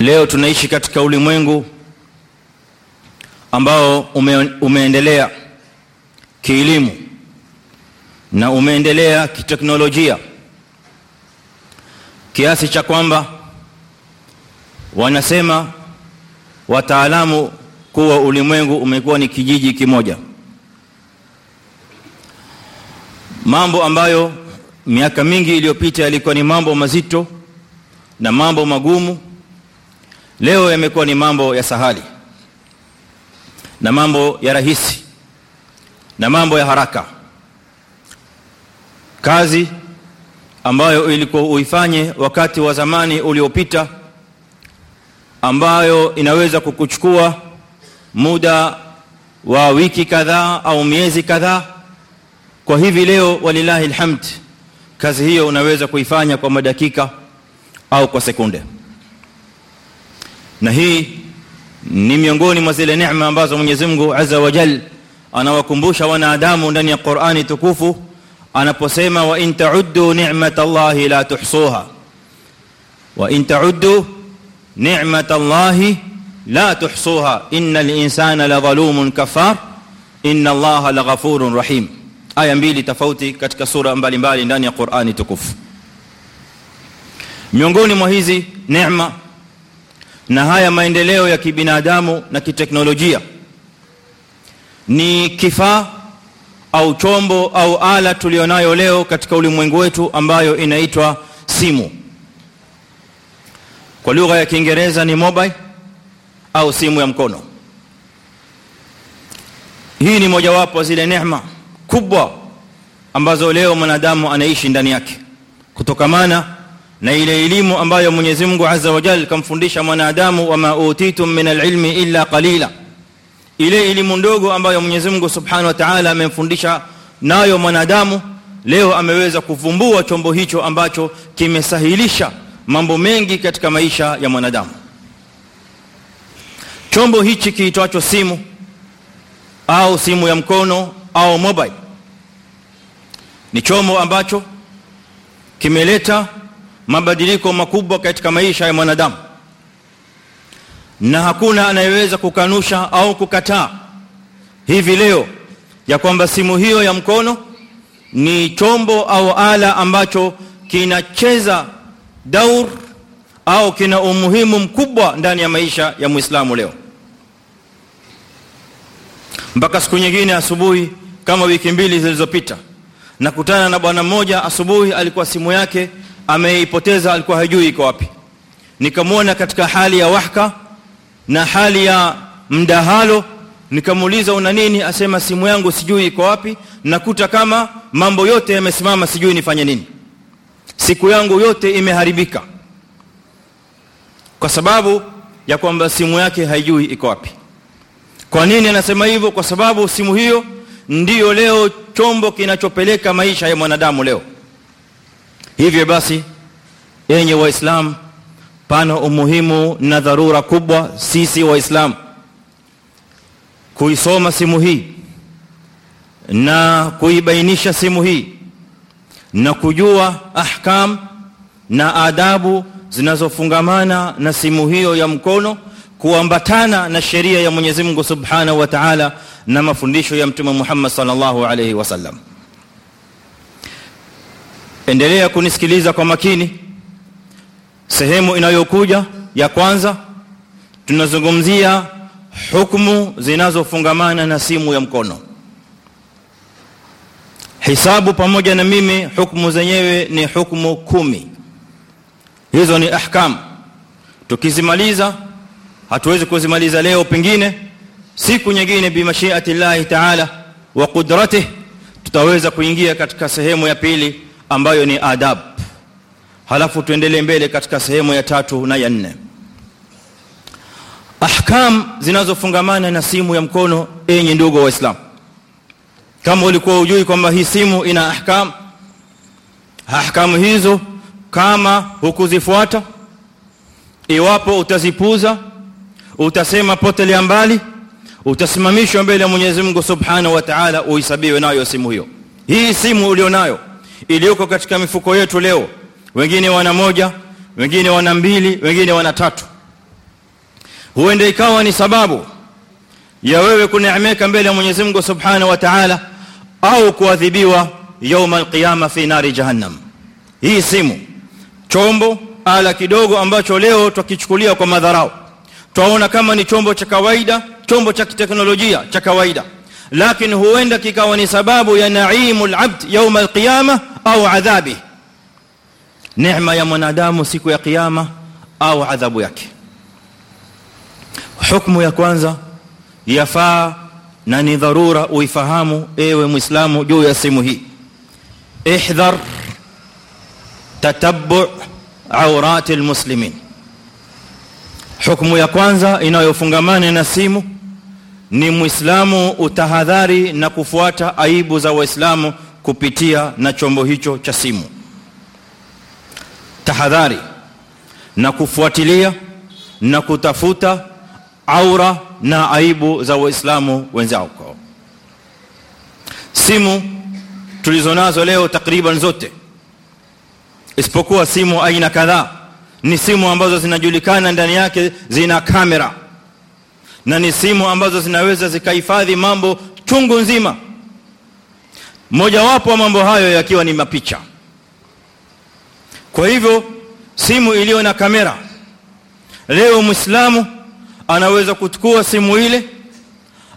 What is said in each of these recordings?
leo tunaishi katika ulimwengu ambao ume, umeendelea kielimu na umeendelea kiteknolojia. Kiasi cha kwamba wanasema wataalamu kuwa ulimwengu umekuwa ni kijiji kimoja. Mambo ambayo miaka mingi iliyopita yalikuwa ni mambo mazito na mambo magumu leo yamekuwa ni mambo ya sahali na mambo ya rahisi na mambo ya haraka. Kazi ambayo ilikuwa uifanye wakati wa zamani uliopita ambayo inaweza kukuchukua muda wa wiki kadhaa au miezi kadhaa. Kwa hivi leo walilahi alhamd kazi hiyo unaweza kuifanya kwa madakika au kwa sekunde na hii ni miongoni mwa zile neema ambazo Mwenyezi Mungu Azza wa Jal anawakumbusha wanadamu ndani ya Qur'ani tukufu anaposema wa in ta'uddu ni'matallahi la tuhsuha wa in ta'uddu ni'matallahi la tuhsuha innal insana ladhalumun kafar inna Allaha laghafurur rahim aya mbili tofauti katika sura mbalimbali ndani ya Qur'ani tukufu miongoni mwa hizi neema na haya maendeleo ya kibinadamu na kiteknolojia. Ni kifaa au chombo au ala tulionayo leo katika ulimwengu wetu ambayo inaitwa simu. Kwa lugha ya Kiingereza ni mobile au simu ya mkono. Hii ni mojawapo zile neema kubwa ambazo leo mwanadamu anaishi ndani yake. Kutokamana na ile elimu ambayo Mwenyezi Mungu Azza wa Jalla kamfundisha mwanadamu wama utitum min alilmi illa qalila. Ile elimu ndogo ambayo Mwenyezi Mungu Subhanahu wa Ta'ala amemfundisha nayo mwanadamu leo ameweza kuvumbua chombo hicho ambacho kimesahilisha mambo mengi katika maisha ya mwanadamu. Chombo hichi kiitwacho simu au simu ya mkono au mobile ni chombo ambacho kimeleta mabadiliko makubwa katika maisha ya mwanadamu. Na hakuna anayeweza kukanusha au kukataa hivi leo ya kwamba simu hiyo ya mkono ni chombo au ala ambacho kinacheza daur au kina umuhimu mkubwa ndani ya maisha ya Muislamu leo. Mpaka siku nyingine asubuhi kama wiki mbili zilizopita nakutana na bwana mmoja asubuhi alikuwa simu yake ameipoteza alikuwa hajui iko wapi. Nikamwona katika hali ya wahka na hali ya mdahalo. Nikamuuliza una nini? Asema simu yangu sijui iko wapi. Nakuta kama mambo yote yamesimama sijui nifanye nini. Siku yangu yote imeharibika. Kwa sababu ya kwamba simu yake haijui iko wapi. Kwa nini anasema hivyo? Kwa sababu simu hiyo ndiyo leo chombo kinachopeleka maisha ya mwanadamu leo hivyo basi enye waislam pana umuhimu na dharura kubwa sisi waislam kuisoma simu hii na kuibainisha simu hii na kujua ahkam na adabu zinazofungamana na simu hiyo ya mkono kuambatana na sheria ya Mwenyezi Mungu Subhanahu wa Ta'ala na mafundisho ya Mtume Muhammad sallallahu alayhi wasallam. Endelea kunisikiliza kwa makini. Sehemu inayokuja ya kwanza tunazungumzia hukumu zinazofungamana na simu ya mkono. Hisabu pamoja na mimi, hukumu zenyewe ni hukumu kumi. Hizo ni ahkam. Tukizimaliza hatuwezi kuzimaliza leo, pengine siku nyingine, bimashiati llahi taala wa qudratihi, tutaweza kuingia katika sehemu ya pili ambayo ni adab, halafu tuendelee mbele katika sehemu ya tatu na ya nne. Ahkam zinazofungamana na simu ya mkono. enye ndugu wa Waislamu, kama ulikuwa ujui kwamba hii simu ina ahkam, ahkamu hizo kama hukuzifuata, iwapo utazipuza, utasema potelea mbali, utasimamishwa mbele ya Mwenyezi Mungu Subhanahu wa Ta'ala, uhesabiwe nayo simu hiyo. Hii simu ulionayo iliyoko katika mifuko yetu leo, wengine wana moja, wengine wana mbili, wengine wana tatu. Huenda ikawa ni sababu ya wewe kuneemeka mbele ya Mwenyezi Mungu Subhanahu wa Ta'ala, au kuadhibiwa yauma alqiyama fi nari jahannam. Hii simu chombo ala kidogo ambacho leo twakichukulia kwa madharau, twaona kama ni chombo cha kawaida, chombo cha kiteknolojia cha kawaida, lakini huenda kikawa ni sababu ya naimu labd yauma alqiyama au adhabi, neema ya mwanadamu siku ya kiyama au adhabu yake. Hukumu ya kwanza yafaa na ni dharura uifahamu, ewe Muislamu, juu ya simu hii. Ihdhar tatabbu aurati almuslimin. Hukumu ya kwanza inayofungamana na simu ni Muislamu utahadhari na kufuata aibu za Waislamu kupitia na chombo hicho cha simu. Tahadhari na kufuatilia na kutafuta aura na aibu za Waislamu wenzako. Simu tulizonazo leo takriban zote isipokuwa simu aina kadhaa ni simu ambazo zinajulikana ndani yake zina kamera na ni simu ambazo zinaweza zikahifadhi mambo chungu nzima, mojawapo wa mambo hayo yakiwa ni mapicha. Kwa hivyo simu iliyo na kamera, leo Muislamu anaweza kuchukua simu ile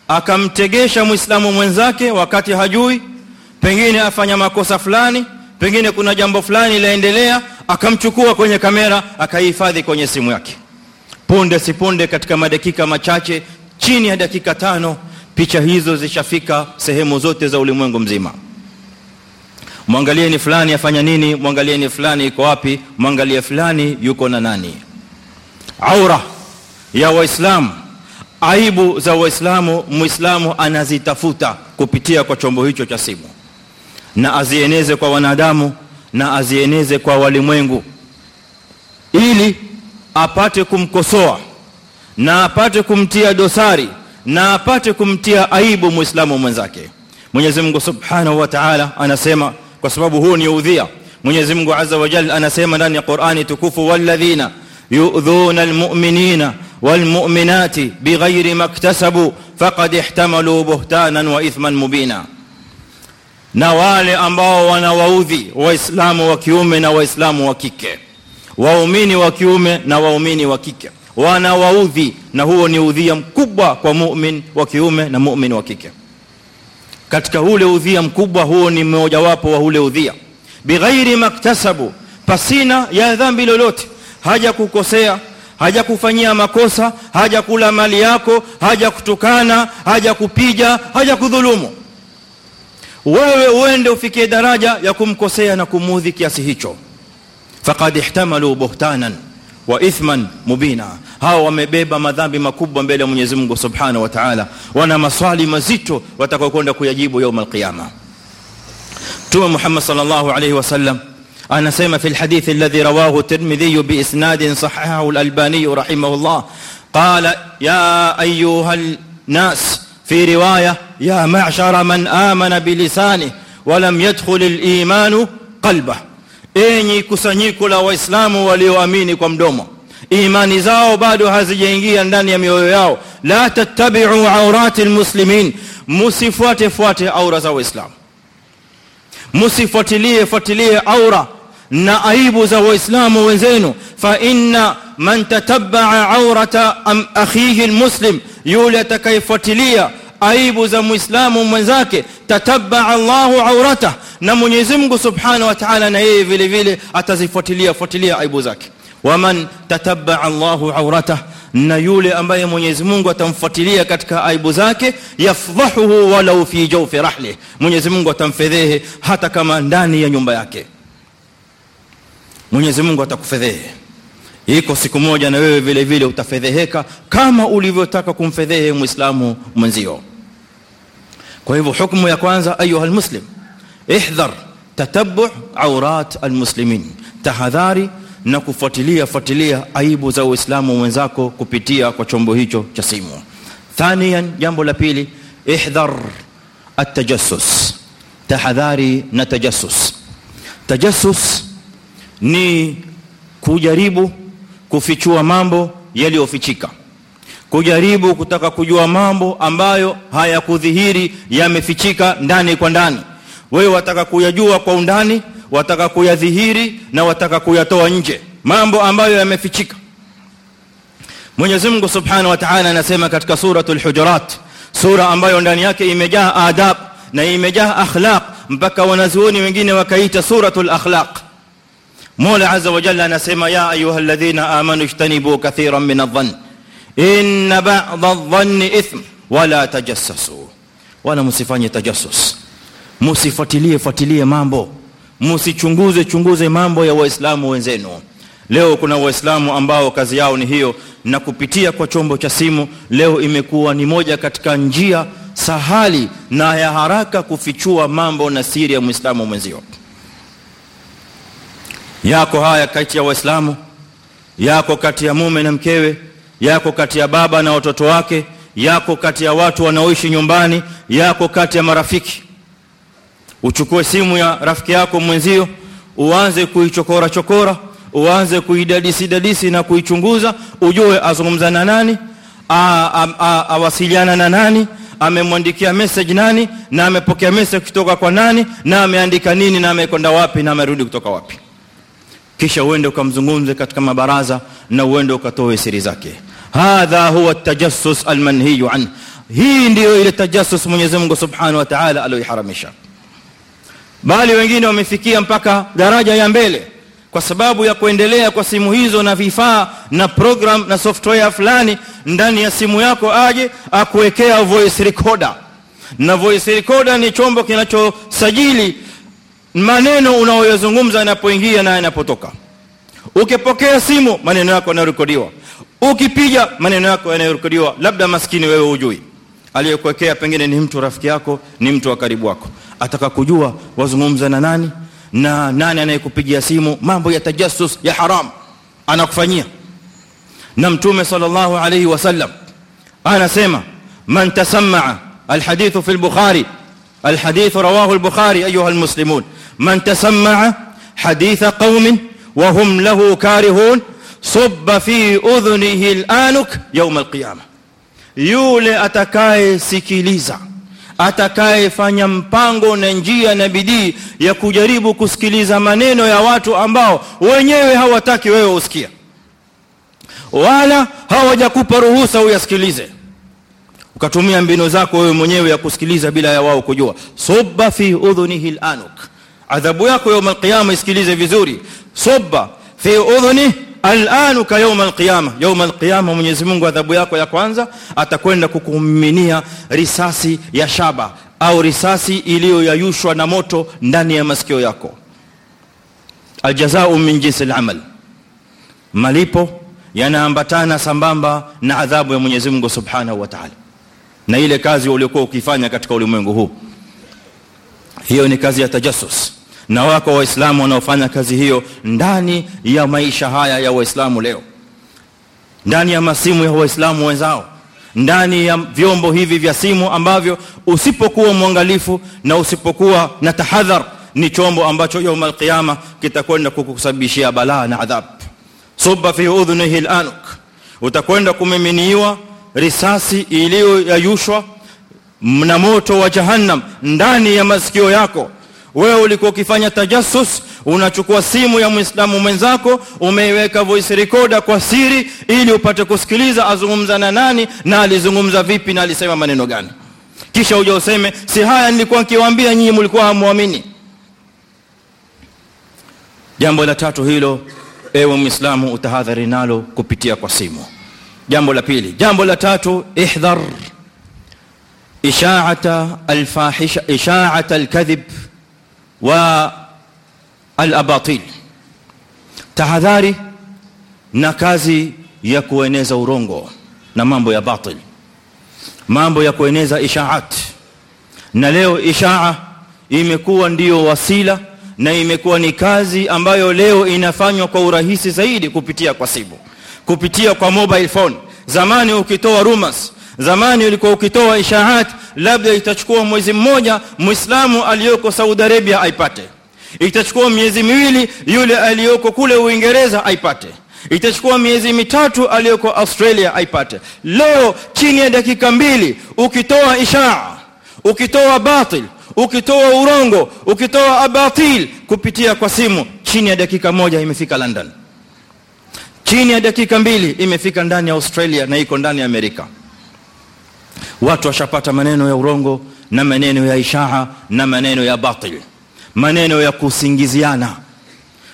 akamtegesha Muislamu mwenzake wakati hajui, pengine afanya makosa fulani pengine kuna jambo fulani laendelea, akamchukua kwenye kamera akahifadhi kwenye simu yake. Punde sipunde, katika madakika machache, chini ya dakika tano, picha hizo zishafika sehemu zote za ulimwengu mzima. Mwangalie ni fulani afanya nini, mwangalie ni fulani iko wapi, mwangalie fulani yuko na nani. Aura ya Waislamu, aibu za Waislamu, Muislamu anazitafuta kupitia kwa chombo hicho cha simu na azieneze kwa wanadamu na azieneze kwa walimwengu, ili apate kumkosoa na apate kumtia dosari na apate kumtia aibu muislamu mwenzake. Mwenyezi Mungu Subhanahu wa Ta'ala anasema, kwa sababu huu ni udhia. Mwenyezi Mungu Azza wa Jalla anasema ndani ya Qur'ani tukufu, walladhina yu'dhuna almu'minina walmu'minati bighairi maktasabu faqad ihtamalu buhtanan wa ithman mubina na wale ambao wanawaudhi waislamu wa kiume na waislamu wa kike, waumini wa kiume na waumini wa kike. Wanawaudhi, na huo ni udhia mkubwa kwa mumin wa kiume na mumin wa kike. Katika ule udhia mkubwa huo ni mmojawapo wa ule udhia, bighairi maktasabu, pasina ya dhambi lolote, haja kukosea haja kufanyia makosa, haja kula mali yako, haja kutukana, haja kupiga, haja kudhulumu wewe uende ufikie daraja ya kumkosea na kumudhi kiasi hicho, faqad ihtamalu buhtanan wa ithman mubina, hao wamebeba madhambi makubwa mbele ya Mwenyezi Mungu Subhanahu wa Ta'ala, wana maswali mazito watakaokwenda kuyajibu yaum alqiyama. Mtume Muhammad sallallahu alayhi wasallam anasema fi alhadith alladhi rawahu tirmidhi bi isnad sahahahu al-albani rahimahullah qala ya ayyuha an-nas fi riwaya ya ma'shara man amana bi lisanihi wa lam yadkhul al-iman qalbah enyi kusanyiko la waislamu walioamini kwa mdomo imani zao bado hazijaingia ndani ya mioyo yao. La tattabi'u awrati almuslimin musifuate fuate aura za waislamu. Musifuatilie fuatilie aura na aibu za waislamu wenzenu. Fa inna man tatabba'a awrata am akhihi almuslim yule atakayefuatilia aibu za muislamu mwenzake tatabba Allahu aurata na Mwenyezi Mungu Subhanahu wa Ta'ala na yeye vile vile atazifuatilia fuatilia aibu zake. Waman tatabba Allahu aurata na yule ambaye Mwenyezi Mungu atamfuatilia katika aibu zake yafdhahuhu walau fi jawfi rahli Mwenyezi Mungu atamfedhehe hata kama ndani ya nyumba yake. Mwenyezi Mungu atakufedhehe. Iko siku moja na wewe vile vile utafedheheka kama ulivyotaka kumfedhehe muislamu mwenzio kwa hivyo hukumu ya kwanza ayuha almuslim ihdhar tatabbu awrat almuslimin tahadhari na kufuatilia fuatilia aibu za uislamu mwenzako kupitia kwa chombo hicho cha simu thaniyan jambo la pili ihdhar التجسس tahadhari na tajassus tajassus ni kujaribu kufichua mambo yaliyofichika kujaribu kutaka kujua mambo ambayo hayakudhihiri yamefichika ndani kwa ndani. Wewe wataka kuyajua kwa undani wataka kuyadhihiri na wataka kuyatoa nje. Mambo ambayo yamefichika. Mwenyezi Mungu Subhanahu wa Ta'ala anasema katika suratul Hujurat sura ambayo ndani yake imejaa adab na imejaa akhlaq mpaka wanazuoni wengine wakaita suratul akhlaq. Mola Azza wa Jalla anasema ya ayuha alladhina amanu ijtanibu kathiran min adh-dhann inna ba'dha adh-dhanni ithm wala tajassasu wala msifanye tajassus msifuatilie fuatilie mambo. Msichunguze chunguze mambo ya waislamu wenzenu. Leo kuna waislamu ambao kazi yao ni hiyo na kupitia kwa chombo cha simu leo imekuwa ni moja katika njia sahali na ya haraka kufichua mambo na siri ya muislamu mwenzio. Yako haya kati ya waislamu yako kati ya mume na mkewe yako kati ya baba na watoto wake yako kati ya watu wanaoishi nyumbani yako kati ya marafiki. Uchukue simu ya rafiki yako mwenzio uanze kuichokora chokora uanze kuidadisi dadisi na kuichunguza ujue azungumza na nani awasiliana na nani amemwandikia message nani na amepokea message kutoka kwa nani na ameandika nini na amekwenda wapi na amerudi kutoka wapi. Kisha uende ukamzungumze katika mabaraza na uende ukatoe siri zake hadha huwa at-tajassus al-manhiy an. Hii ndio ile tajassus Mwenyezi Mungu Subhanahu wa Ta'ala aliyoharamisha bali wengine wamefikia mpaka daraja ya mbele kwa sababu ya kuendelea kwa simu hizo na vifaa na program na software fulani ndani ya simu yako aje akuwekea voice recorder. Na voice recorder ni chombo kinachosajili maneno unayoyazungumza yanapoingia na yanapotoka. Ukipokea simu maneno yako yanarekodiwa ukipiga maneno yako yanarekodiwa labda maskini wewe hujui aliyekuwekea pengine ni mtu rafiki yako ni mtu wa karibu wako ataka kujua wazungumza na nani na nani anayekupigia simu mambo ya tajassus ya haram anakufanyia na mtume sallallahu alayhi wasallam anasema man tasammaa alhadith fi al-bukhari الحديث رواه البخاري ايها المسلمون من تسمع حديث قوم وهم له كارهون subba fi udhunihi al-anuk yawm al-qiyama. Yule atakayesikiliza atakayefanya mpango na njia na bidii ya kujaribu kusikiliza maneno ya watu ambao wenyewe hawataki wewe usikia wala hawajakupa ruhusa uyasikilize ukatumia mbinu zako wewe mwenyewe ya kusikiliza bila ya wao kujua. Subba fi udhunihi al-anuk adhabu yako yawm al-qiyama isikilize vizuri. Subba fi udhunihi al'anu ka yawm alqiyama. Yawm alqiyama Mwenyezi Mungu adhabu yako ya kwanza atakwenda kukumiminia risasi ya shaba au risasi iliyoyayushwa na moto ndani ya masikio yako. Aljazaa min jinsi al'amal malipo yanaambatana sambamba na adhabu ya Mwenyezi Mungu Subhanahu wa Ta'ala. Na ile kazi uliyokuwa ukifanya katika ulimwengu huu. Hiyo ni kazi ya tajassus na wako waislamu wanaofanya kazi hiyo ndani ya maisha haya ya waislamu leo ndani ya masimu ya waislamu wenzao ndani ya vyombo hivi vya simu ambavyo usipokuwa mwangalifu na usipokuwa na tahadhar ni chombo ambacho يوم القيامه kitakwenda kukusababishia balaa na adhab subba fi udhunihi alanuk utakwenda kumiminiwa risasi iliyoyayushwa na moto wa jahannam ndani ya masikio yako wewe ulikuwa ukifanya tajassus unachukua simu ya muislamu mwenzako umeiweka voice recorder kwa siri ili upate kusikiliza azungumza na nani na alizungumza vipi na alisema maneno gani. Kisha uja useme si haya nilikuwa nikiwaambia nyinyi mlikuwa hamuamini jambo la tatu hilo ewe muislamu utahadhari nalo kupitia kwa simu. Jambo la pili. Jambo la tatu ihdhar. Isha'ata alfahisha isha'ata alkadhib wa al-abatil. Tahadhari na kazi ya kueneza urongo na mambo ya batil. Mambo ya kueneza ishaat. Na leo ishaa imekuwa ndiyo wasila na imekuwa ni kazi ambayo leo inafanywa kwa urahisi zaidi kupitia kwa simu kupitia kwa mobile phone. Zamani ukitoa rumors zamani ulikuwa ukitoa ishaat labda itachukua mwezi mmoja muislamu aliyoko Saudi Arabia aipate. Itachukua miezi miwili yule aliyoko kule Uingereza aipate. Itachukua miezi mitatu aliyoko Australia aipate. Leo chini ya dakika mbili ukitoa ishaa ukitoa batil ukitoa urongo ukitoa abatil kupitia kwa simu chini ya dakika moja imefika London. Chini ya dakika mbili imefika ndani ya Australia na iko ndani ya Amerika watu washapata maneno ya urongo na maneno ya ishaha na maneno ya batil maneno ya kusingiziana.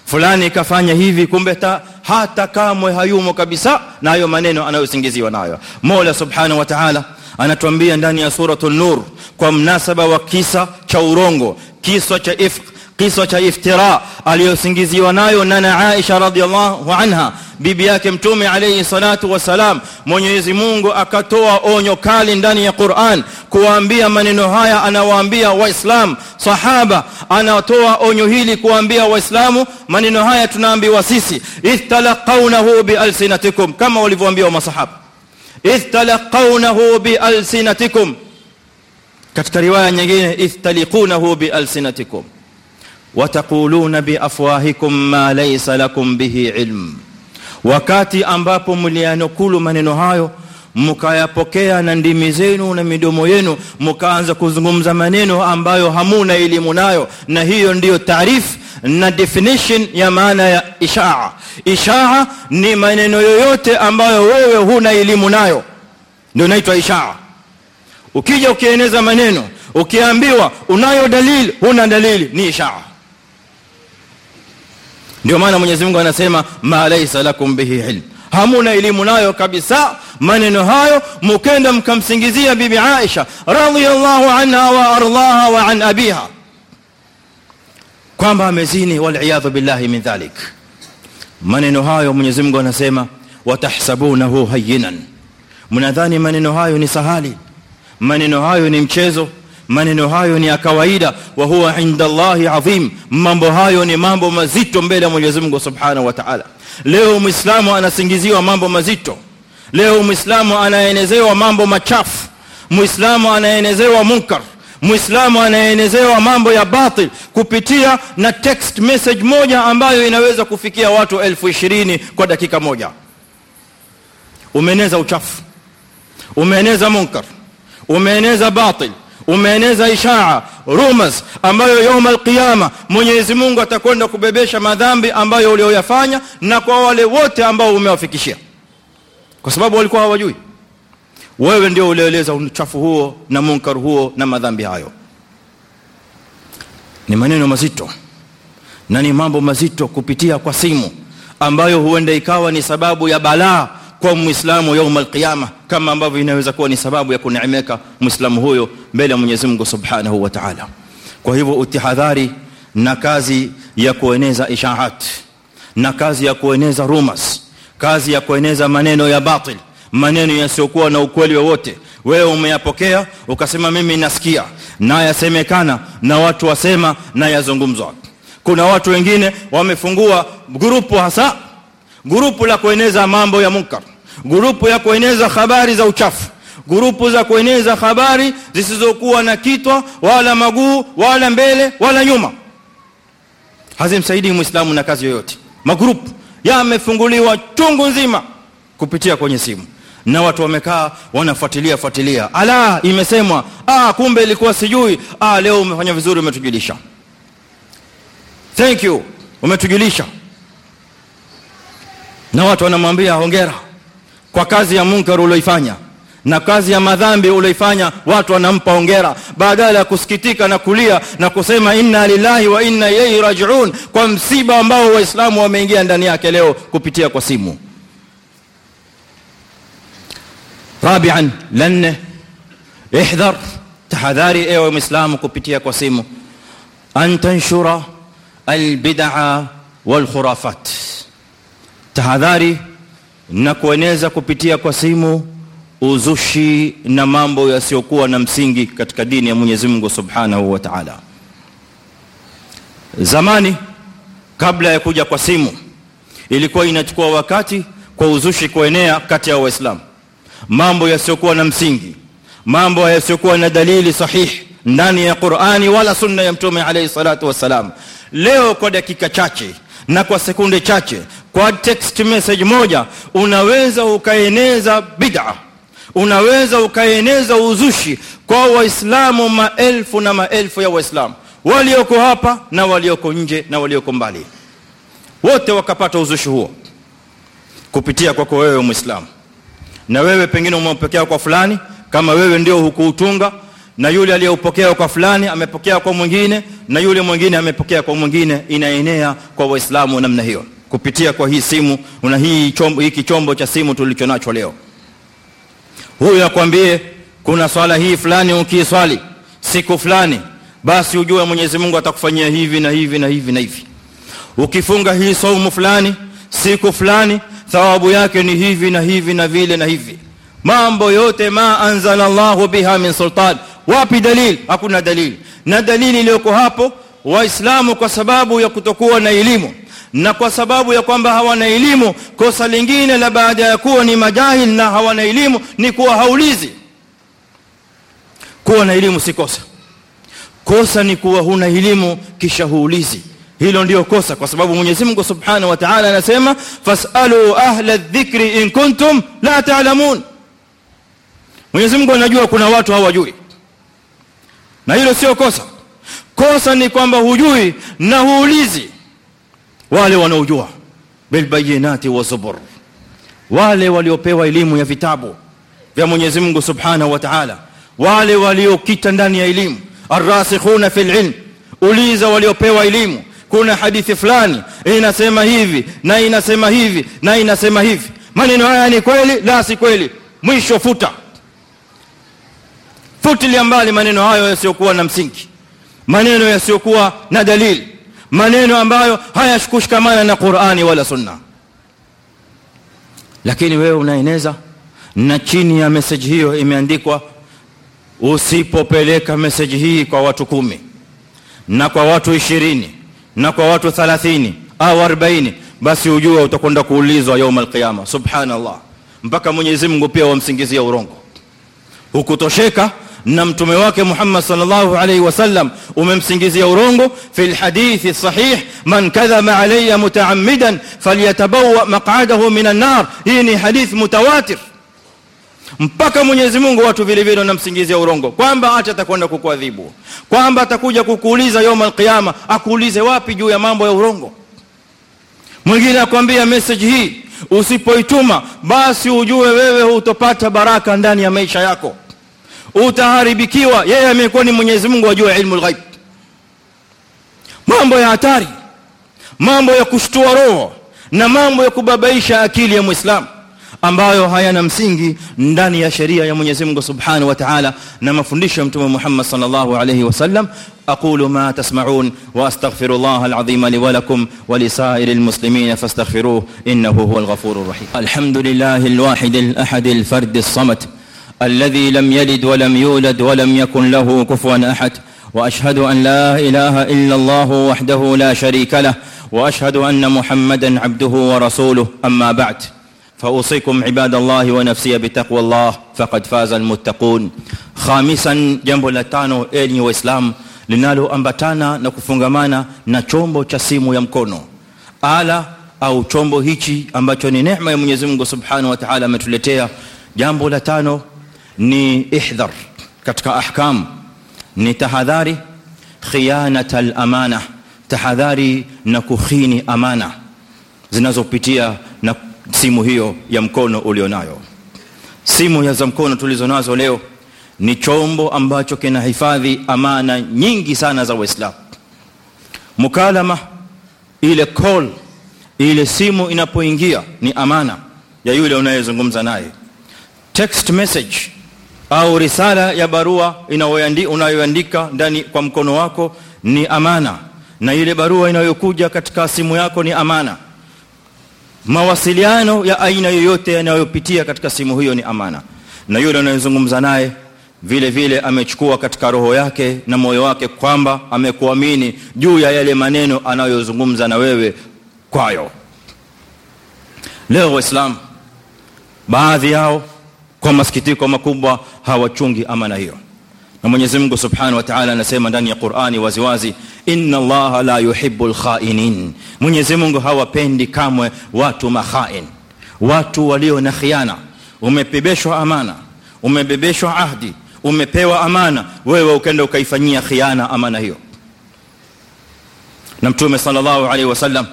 Fulani kafanya hivi kumbe ta, hata kamwe hayumo kabisa na hayo maneno anayosingiziwa nayo. Mola Subhanahu wa Ta'ala anatuambia ndani ya suratul Nur kwa mnasaba wa kisa cha urongo kisa cha ifk kisa cha iftira aliyosingiziwa nayo nana Aisha radhiallahu anha bibi yake mtume alayhi salatu wasalam Mwenyezi Mungu akatoa onyo kali ndani ya Qur'an kuwaambia maneno haya anawaambia waislam sahaba anatoa onyo hili kuwaambia waislamu maneno haya tunaambiwa sisi istalaqawnahu bialsinatikum kama walivyoambiwa masahaba istalaqawnahu bialsinatikum katika riwaya nyingine istaliqunahu bialsinatikum wataquluna biafwahikum ma laysa lakum bihi ilm. Wakati ambapo mlianukulu maneno hayo mkayapokea na ndimi zenu na midomo yenu mkaanza kuzungumza maneno ambayo hamuna elimu nayo na hiyo ndiyo taarifu na definition ya maana ya ishaa. Ishaa ni maneno yoyote ambayo wewe huna elimu nayo. Ndio inaitwa ishaa. Ukija ukieneza maneno ukiambiwa unayo dalili huna dalili ni ishaa ndio maana Mwenyezi Mungu anasema ma laysa lakum bihi ilm hamuna elimu nayo kabisa maneno hayo mkenda mkamsingizia bibi Aisha radhiyallahu anha wa ardaha wa an abiha kwamba amezini wal iyadhu billahi min dhalik maneno hayo Mwenyezi Mungu anasema watahsabunahu hayyinan mnadhani maneno hayo ni sahali maneno hayo ni mchezo maneno hayo ni ya kawaida. Wa huwa inda Allahi adhim mambo hayo ni mambo mazito mbele ya Mwenyezi Mungu Subhanahu wa Ta'ala. Leo muislamu anasingiziwa mambo mazito. Leo muislamu anaenezewa mambo machafu. Muislamu anaenezewa munkar. Muislamu anaenezewa mambo ya batil kupitia na text message moja ambayo inaweza kufikia watu elfu ishirini kwa dakika moja. Umeeneza uchafu. Umeeneza munkar. Umeeneza batil umeeneza ishaa rumors ambayo yauma القيامه Mwenyezi Mungu atakwenda kubebesha madhambi ambayo ulioyafanya na kwa wale wote ambao umewafikishia. Kwa sababu walikuwa hawajui. Wewe ndio ulieleza uchafu huo na munkar huo na madhambi hayo. Ni maneno mazito na ni mambo mazito kupitia kwa simu ambayo huenda ikawa ni sababu ya balaa kwa muislamu يوم القيامه kama ambavyo inaweza kuwa ni sababu ya kuneemeka muislamu huyo mbele ya Mwenyezi Mungu Subhanahu wa Ta'ala. Kwa hivyo utihadhari na kazi ya kueneza ishahat na kazi ya kueneza rumors kazi ya kueneza maneno ya batil maneno yasiyokuwa na ukweli wowote. Wewe umeyapokea ukasema mimi nasikia na yasemekana na watu wasema na yazungumzwa. Kuna watu wengine wamefungua grupu hasa grupu la kueneza mambo ya munkar. Grupu ya kueneza habari za uchafu. Grupu za kueneza habari zisizokuwa na kitwa wala maguu wala mbele wala nyuma. Hazimsaidii muislamu na kazi yoyote. Magrupu yamefunguliwa chungu nzima kupitia kwenye simu. Na watu wamekaa wanafuatilia fuatilia. Ala imesemwa. Ah kumbe ilikuwa sijui. Ah leo umefanya vizuri umetujulisha. Thank you. Umetujulisha na watu wanamwambia hongera kwa kazi ya munkar ulioifanya na kazi ya madhambi ulioifanya watu wanampa hongera badala ya kusikitika na kulia na kusema inna lillahi wa inna ilayhi rajiun kwa msiba ambao waislamu wameingia ndani yake leo kupitia kwa simu. Rabian lanne ihdhar tahadhari ewe muislamu kupitia kwa simu. Antanshura albid'a walkhurafat tahadhari na kueneza kupitia kwa simu uzushi na mambo yasiyokuwa na msingi katika dini ya Mwenyezi Mungu Subhanahu wa Ta'ala. Zamani kabla ya kuja kwa simu ilikuwa inachukua wakati kwa uzushi kuenea kati ya Waislamu, mambo yasiyokuwa na msingi, mambo yasiyokuwa na dalili sahihi ndani ya Qur'ani wala sunna ya Mtume alayhi salatu wassalam. Leo kwa dakika chache na kwa sekunde chache, kwa text message moja unaweza ukaeneza bid'a. Unaweza ukaeneza uzushi kwa waislamu maelfu na maelfu ya waislamu. Walioko hapa na walioko nje na walioko mbali. Wote wakapata uzushi huo kupitia kwako wewe muislamu. Na wewe pengine umeupokea kwa fulani kama wewe ndio hukuutunga na yule aliyeupokea kwa fulani amepokea kwa mwingine na yule mwingine amepokea kwa mwingine inaenea kwa waislamu namna hiyo kupitia kwa hii simu una hii chombo hiki chombo cha simu tulichonacho leo. Huyu akwambie kuna swala hii fulani ukiiswali siku fulani basi ujue Mwenyezi Mungu atakufanyia hivi na hivi na hivi na hivi. Ukifunga hii saumu fulani siku fulani thawabu yake ni hivi na hivi na vile na hivi. Mambo yote ma anzala Allahu biha min sultan. Wapi dalili hakuna dalili na dalili iliyoko hapo waislamu kwa sababu ya kutokuwa na elimu na kwa sababu ya kwamba hawana elimu kosa lingine la baada ya kuwa ni majahil na hawana elimu ni kuwa haulizi. Kuwa na elimu si kosa. Kosa ni kuwa huna elimu kisha huulizi. Hilo ndio kosa kwa sababu Mwenyezi Mungu Subhanahu wa Ta'ala anasema fasalu ahla dhikri in kuntum la ta'lamun. Mwenyezi Mungu anajua kuna watu hawajui. Na hilo sio kosa. Kosa ni kwamba hujui na huulizi wale wanaojua bil bayinati wa zubur. Wale waliopewa elimu ya vitabu vya Mwenyezi Mungu Subhanahu wa Ta'ala. Wale waliokita ndani ya elimu. Arrasikhuna fil ilm. Uliza waliopewa elimu. Kuna hadithi fulani inasema hivi na inasema hivi na inasema hivi. Maneno haya ni kweli la si kweli. Mwisho futa. Futilia mbali maneno hayo yasiyokuwa na msingi. Maneno yasiyokuwa na dalili maneno ambayo hayashikushikamana na Qur'ani wala Sunna. Lakini wewe unaeneza na chini ya message hiyo imeandikwa usipopeleka message hii kwa watu kumi na kwa watu ishirini na kwa watu thalathini au arobaini basi ujua utakwenda kuulizwa yaumul qiyama. Subhanallah. Mpaka Mwenyezi Mungu pia wamsingizia urongo. Hukutosheka na mtume wake Muhammad sallallahu alaihi wasallam umemsingizia urongo fil hadithi sahih man kadhaba alayya mutaammidan falyatabawa maq'adahu minan nar hii ni hadith mutawatir mpaka Mwenyezi Mungu watu vile vile wanamsingizia urongo kwamba acha atakwenda kukuadhibu kwamba atakuja kukuuliza يوم القيامه akuulize wapi juu ya mambo ya urongo mwingine akwambia message hii usipoituma basi ujue wewe hutopata baraka ndani ya maisha yako Utaharibikiwa yeye amekuwa ni Mwenyezi Mungu ajua ilmu al-ghaib mambo ya hatari mambo ya kushtua roho na mambo ya kubabaisha akili ya Muislamu ambayo hayana msingi ndani ya sheria ya Mwenyezi Mungu Subhanahu wa Ta'ala na mafundisho ya Mtume Muhammad sallallahu alayhi wasallam aqulu ma tasma'un wa astaghfirullah al-azim li wa lakum wa li sa'iril muslimin fastaghfiruhu innahu huwal ghafurur rahim alhamdulillahi al-wahid al-ahad al-fard as-samad الذي لم يلد ولم يولد ولم يكن له كفوا أحد وأشهد أن لا إله إلا الله وحده لا شريك له وأشهد أن محمدا عبده ورسوله. أما بعد فأوصيكم عباد الله ونفسي بتقوى الله فقد فاز المتقون. خامسا جنبو لتانو إيلي وإسلام. لنالو أمبتانا نكفونغمانا نا تشومبو تشا آلا أو تشومبو هيشي امباتشو نعمة يا منيزي سبحانه وتعالى متلتيا جنبو لتانو ni ihdhar katika ahkam. Ni tahadhari khiyanat al-amana. Tahadhari na kukhini amana zinazopitia na simu hiyo ya mkono ulionayo. Simu za mkono tulizonazo leo ni chombo ambacho kinahifadhi amana nyingi sana za Waislamu mukalama ile call ile simu inapoingia ni amana ya yule unayezungumza naye. Text message au risala ya barua unayoandika ndani kwa mkono wako ni amana. Na ile barua inayokuja katika simu yako ni amana. Mawasiliano ya aina yoyote yanayopitia katika simu hiyo ni amana. Na yule unayezungumza naye vile vile amechukua katika roho yake na moyo wake kwamba amekuamini juu ya yale maneno anayozungumza na wewe kwayo. Leo waislamu baadhi yao kwa masikitiko makubwa hawachungi amana hiyo. Na Mwenyezi Mungu Subhanahu wa Ta'ala anasema ndani ya Qur'ani waziwazi inna Allah la yuhibbul khainin Mwenyezi Mungu hawapendi kamwe watu makhain. Watu walio na khiana. Umepebeshwa amana umebebeshwa ahdi umepewa amana wewe ukenda ukaifanyia khiana amana hiyo. Na mtume sallallahu alaihi wasallam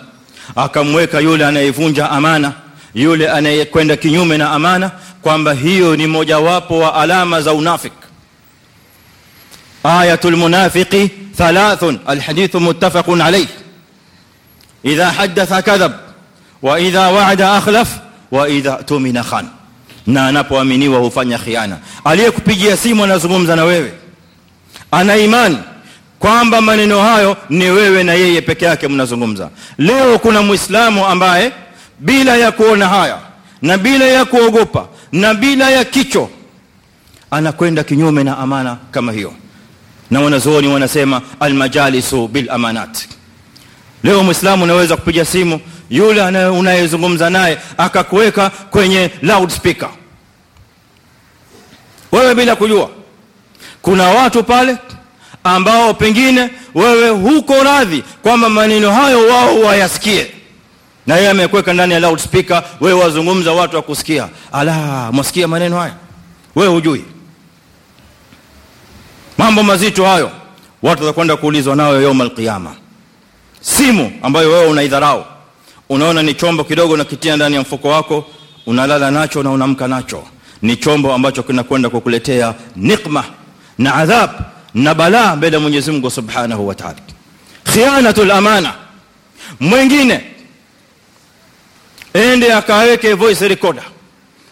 akamweka yule anayevunja amana yule anayekwenda kinyume na amana kwamba hiyo ni mojawapo wa alama za unafik ayatul munafiqi thalathun alhadith muttafaqun alayh idha haddatha kadhab wa idha wa'ada akhlaf wa idha tumina khan na anapoaminiwa hufanya khiana aliyekupigia simu anazungumza na wewe ana imani kwamba maneno hayo ni wewe na yeye peke yake mnazungumza leo kuna muislamu ambaye bila ya kuona haya na bila ya kuogopa na bila ya kicho anakwenda kinyume na amana kama hiyo. Na wanazuoni wanasema almajalisu bil amanat leo muislamu unaweza kupiga simu yule unayezungumza naye akakuweka kwenye loudspeaker. Wewe bila kujua. Kuna watu pale ambao pengine wewe huko radhi kwamba maneno hayo wao wayasikie na yeye amekuweka ndani ya loudspeaker, wewe wazungumza watu wakusikia. Ala, mwasikia maneno haya? Wewe hujui mambo mazito hayo, watu watakwenda kuulizwa nayo yaum alqiyama. Simu ambayo wewe unaidharau, unaona ni chombo kidogo, unakitia ndani ya mfuko wako, unalala nacho na unamka nacho, ni chombo ambacho kinakwenda kukuletea nikma na adhab na balaa mbele ya Mwenyezi Mungu Subhanahu wa Ta'ala. Khianatul amana mwingine ende akaweke voice recorder.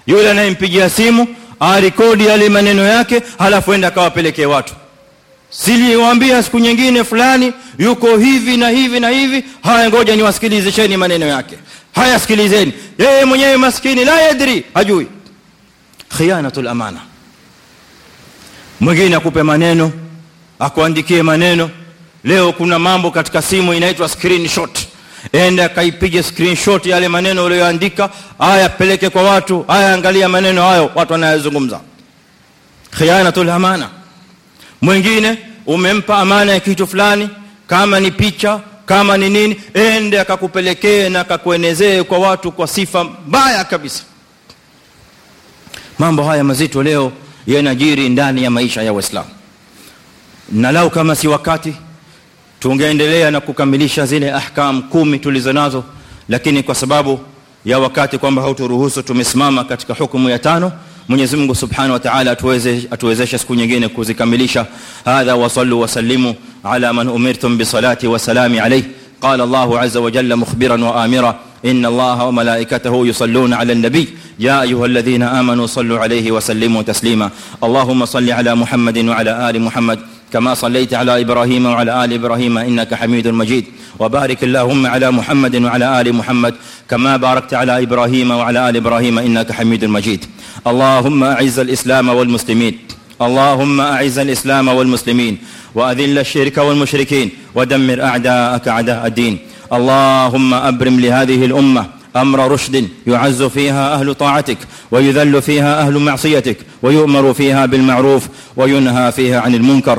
Yule anayempigia simu arekodi yale maneno yake halafu ende akawapelekee watu. Siliwaambia siku nyingine fulani yuko hivi na hivi na hivi. Haya ngoja niwasikilizesheni maneno yake. Haya sikilizeni. Yeye mwenyewe maskini la yadri hajui. Khianatul amana. Mwingine akupe maneno akuandikie maneno. Leo kuna mambo katika simu inaitwa screenshot enda kaipige screenshot yale maneno uliyoandika aya peleke kwa watu haya angalia maneno hayo watu wanayozungumza khianatul amana. Mwingine umempa amana ya kitu fulani kama ni picha kama ni nini ende akakupelekee na akakuenezee kwa watu kwa sifa mbaya kabisa. Mambo haya mazito leo yanajiri ndani ya maisha ya waislamu. Na lau kama si wakati tungeendelea na kukamilisha zile ahkam kumi tulizonazo lakini kwa sababu ya wakati kwamba hauturuhusu tumesimama katika hukumu ya tano Mwenyezi Mungu Subhanahu wa Ta'ala atuweze atuwezeshe siku nyingine kuzikamilisha hadha wa sallu wa sallimu ala man umirtum bi salati wa salami alayhi قال الله عز وجل مخبرا وآمرا إن الله وملائكته يصلون على النبي يا أيها الذين آمنوا صلوا عليه وسلموا تسليما اللهم صل على محمد وعلى آل محمد كما صليت على إبراهيم وعلى آل إبراهيم إنك حميد مجيد. وبارك اللهم على محمد وعلى آل محمد كما باركت على إبراهيم وعلى آل إبراهيم إنك حميد مجيد. اللهم أعز الإسلام والمسلمين. اللهم أعز الإسلام والمسلمين. وأذل الشرك والمشركين. ودمر أعداءك أعداء الدين. اللهم أبرم لهذه الأمة أمر رشد يعز فيها أهل طاعتك ويذل فيها أهل معصيتك ويؤمر فيها بالمعروف وينهى فيها عن المنكر.